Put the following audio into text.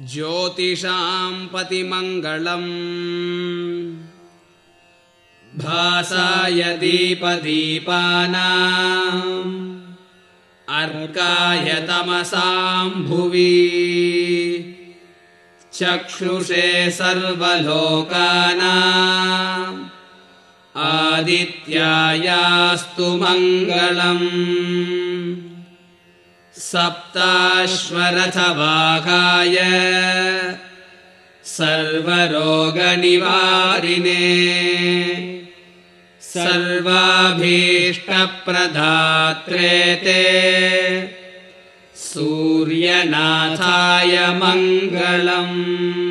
ज्योतिषाम् पतिमङ्गलम्। भासाय दीपदीपानाम्। अर्काय तमसाम् भुवि। चक्षुषे सर्वलोकानाम्। आदित्यायास्तु मङ्गलम् सप्ताश्वरथवाघाय सर्वरोगनिवारिणे सर्वाभीष्टप्रधात्रे ते सूर्यनाथाय मङ्गलम्